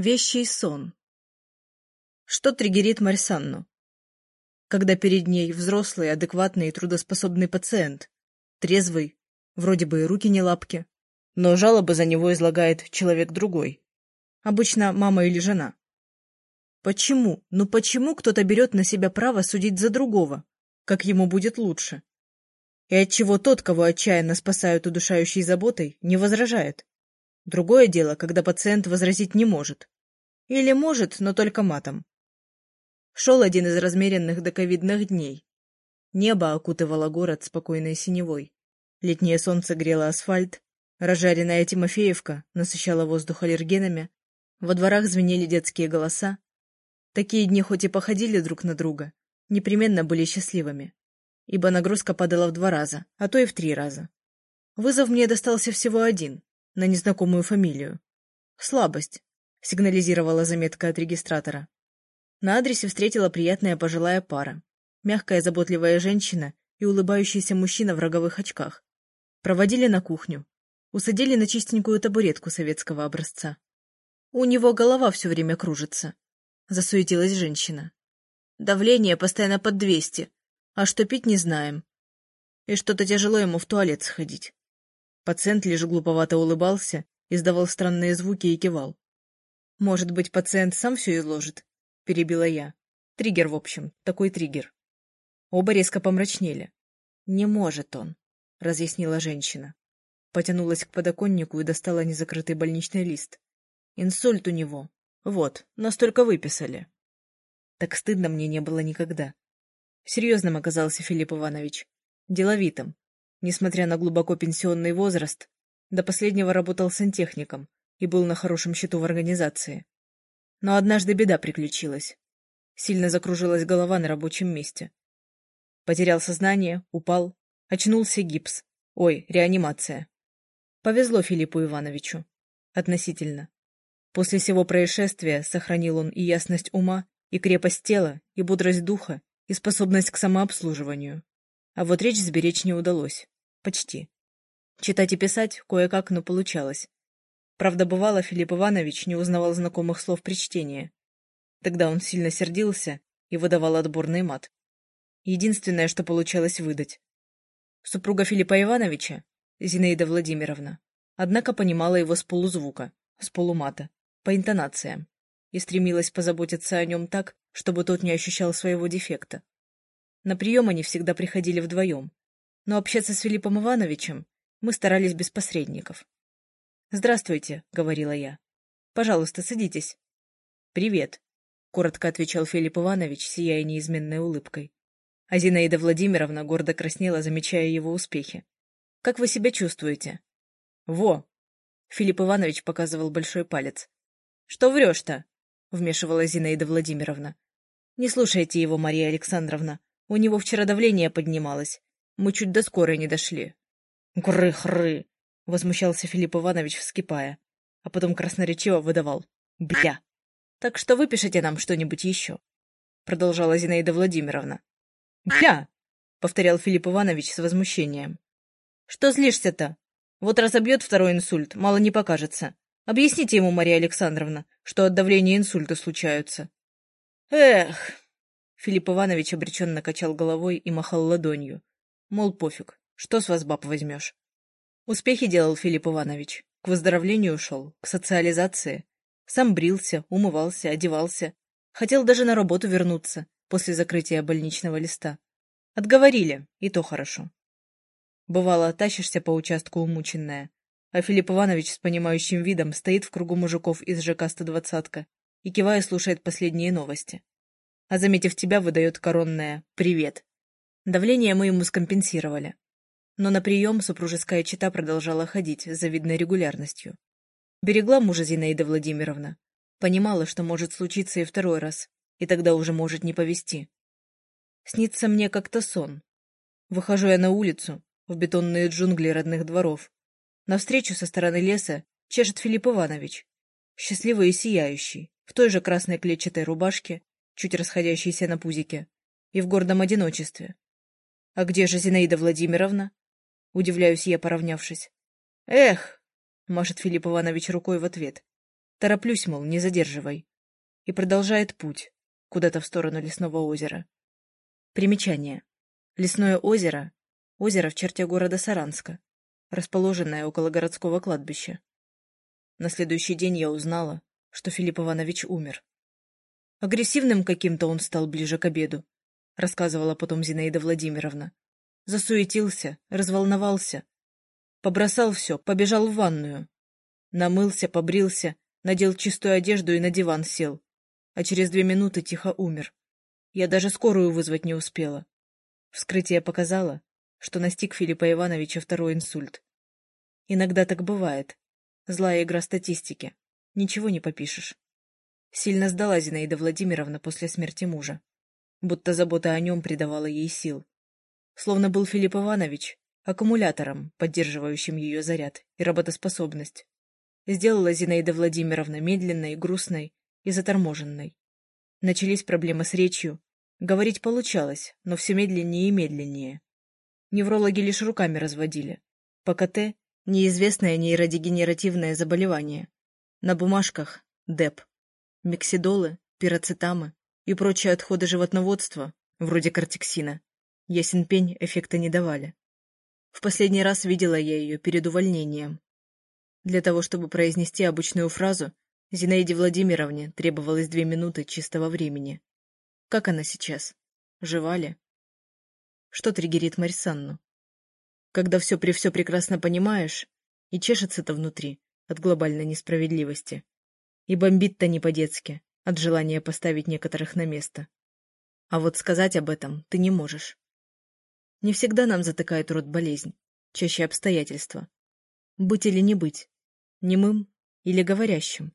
Вещий сон. Что триггерит Марсанну? Когда перед ней взрослый, адекватный и трудоспособный пациент, трезвый, вроде бы и руки не лапки, но жалобы за него излагает человек другой. Обычно мама или жена. Почему, ну почему кто-то берет на себя право судить за другого, как ему будет лучше? И отчего тот, кого отчаянно спасают удушающей заботой, не возражает? Другое дело, когда пациент возразить не может. Или может, но только матом. Шел один из размеренных до ковидных дней. Небо окутывало город спокойной синевой. Летнее солнце грело асфальт, разжаренная Тимофеевка насыщала воздух аллергенами, во дворах звенели детские голоса. Такие дни хоть и походили друг на друга, непременно были счастливыми, ибо нагрузка падала в два раза, а то и в три раза. Вызов мне достался всего один, на незнакомую фамилию. «Слабость», — сигнализировала заметка от регистратора. На адресе встретила приятная пожилая пара. Мягкая заботливая женщина и улыбающийся мужчина в роговых очках. Проводили на кухню. Усадили на чистенькую табуретку советского образца. У него голова все время кружится. Засуетилась женщина. Давление постоянно под двести, а что пить не знаем. И что-то тяжело ему в туалет сходить. Пациент лишь глуповато улыбался, издавал странные звуки и кивал. «Может быть, пациент сам все изложит?» — перебила я. Триггер, в общем, такой триггер. Оба резко помрачнели. «Не может он», — разъяснила женщина. Потянулась к подоконнику и достала незакрытый больничный лист. «Инсульт у него. Вот, настолько выписали». Так стыдно мне не было никогда. Серьезным оказался Филипп Иванович. Деловитым, Несмотря на глубоко пенсионный возраст, до последнего работал сантехником и был на хорошем счету в организации. Но однажды беда приключилась. Сильно закружилась голова на рабочем месте. Потерял сознание, упал, очнулся гипс. Ой, реанимация. Повезло Филиппу Ивановичу. Относительно. После всего происшествия сохранил он и ясность ума, и крепость тела, и бодрость духа, и способность к самообслуживанию. А вот речь сберечь не удалось. Почти. Читать и писать кое-как, но получалось. Правда, бывало, Филипп Иванович не узнавал знакомых слов при чтении. Тогда он сильно сердился и выдавал отборный мат. Единственное, что получалось выдать. Супруга Филиппа Ивановича, Зинаида Владимировна, однако понимала его с полузвука, с полумата, по интонациям, и стремилась позаботиться о нем так, чтобы тот не ощущал своего дефекта. На прием они всегда приходили вдвоем, но общаться с Филиппом Ивановичем мы старались без посредников. «Здравствуйте», — говорила я. «Пожалуйста, садитесь». «Привет», — коротко отвечал Филипп Иванович, сияя неизменной улыбкой. А Зинаида Владимировна гордо краснела, замечая его успехи. «Как вы себя чувствуете?» «Во!» — Филипп Иванович показывал большой палец. «Что врешь-то?» — вмешивала Зинаида Владимировна. «Не слушайте его, Мария Александровна. У него вчера давление поднималось. Мы чуть до скорой не дошли. Гры-хры! — возмущался Филипп Иванович, вскипая, а потом красноречиво выдавал. Бля! Так что выпишите нам что-нибудь еще, — продолжала Зинаида Владимировна. Бля! — повторял Филипп Иванович с возмущением. Что злишься-то? Вот разобьет второй инсульт, мало не покажется. Объясните ему, Мария Александровна, что от давления инсульты случаются. Эх! Филипп Иванович обреченно качал головой и махал ладонью. Мол, пофиг, что с вас баб возьмешь? Успехи делал Филипп Иванович. К выздоровлению шел, к социализации. Сам брился, умывался, одевался. Хотел даже на работу вернуться после закрытия больничного листа. Отговорили, и то хорошо. Бывало, тащишься по участку умученная, а Филипп Иванович с понимающим видом стоит в кругу мужиков из ЖК 120 и кивая слушает последние новости а, заметив тебя, выдает коронное «Привет». Давление мы ему скомпенсировали. Но на прием супружеская чита продолжала ходить с завидной регулярностью. Берегла мужа Зинаида Владимировна. Понимала, что может случиться и второй раз, и тогда уже может не повезти. Снится мне как-то сон. Выхожу я на улицу, в бетонные джунгли родных дворов. Навстречу со стороны леса чешет Филипп Иванович. Счастливый и сияющий, в той же красной клетчатой рубашке чуть расходящийся на пузике, и в гордом одиночестве. «А где же Зинаида Владимировна?» — удивляюсь я, поравнявшись. «Эх!» — машет Филипп Иванович рукой в ответ. Тороплюсь, мол, не задерживай. И продолжает путь, куда-то в сторону лесного озера. Примечание. Лесное озеро – озеро в черте города Саранска, расположенное около городского кладбища. На следующий день я узнала, что Филипп Иванович умер. Агрессивным каким-то он стал ближе к обеду, рассказывала потом Зинаида Владимировна. Засуетился, разволновался. Побросал все, побежал в ванную. Намылся, побрился, надел чистую одежду и на диван сел. А через две минуты тихо умер. Я даже скорую вызвать не успела. Вскрытие показало, что настиг Филиппа Ивановича второй инсульт. Иногда так бывает. Злая игра статистики. Ничего не попишешь. Сильно сдала Зинаида Владимировна после смерти мужа. Будто забота о нем придавала ей сил. Словно был Филипп Иванович аккумулятором, поддерживающим ее заряд и работоспособность. Сделала Зинаида Владимировна медленной, грустной и заторможенной. Начались проблемы с речью. Говорить получалось, но все медленнее и медленнее. Неврологи лишь руками разводили. ПКТ – неизвестное нейродегенеративное заболевание. На бумажках – ДЭП. Миксидолы, пироцетамы и прочие отходы животноводства, вроде кортиксина, ясен пень эффекта не давали. В последний раз видела я ее перед увольнением. Для того, чтобы произнести обычную фразу, Зинаиде Владимировне требовалось две минуты чистого времени. Как она сейчас? Жива ли? Что триггерит Марисанну? Когда все при все прекрасно понимаешь, и чешется-то внутри от глобальной несправедливости. И бомбит-то не по-детски, от желания поставить некоторых на место. А вот сказать об этом ты не можешь. Не всегда нам затыкает рот болезнь, чаще обстоятельства. Быть или не быть, немым или говорящим.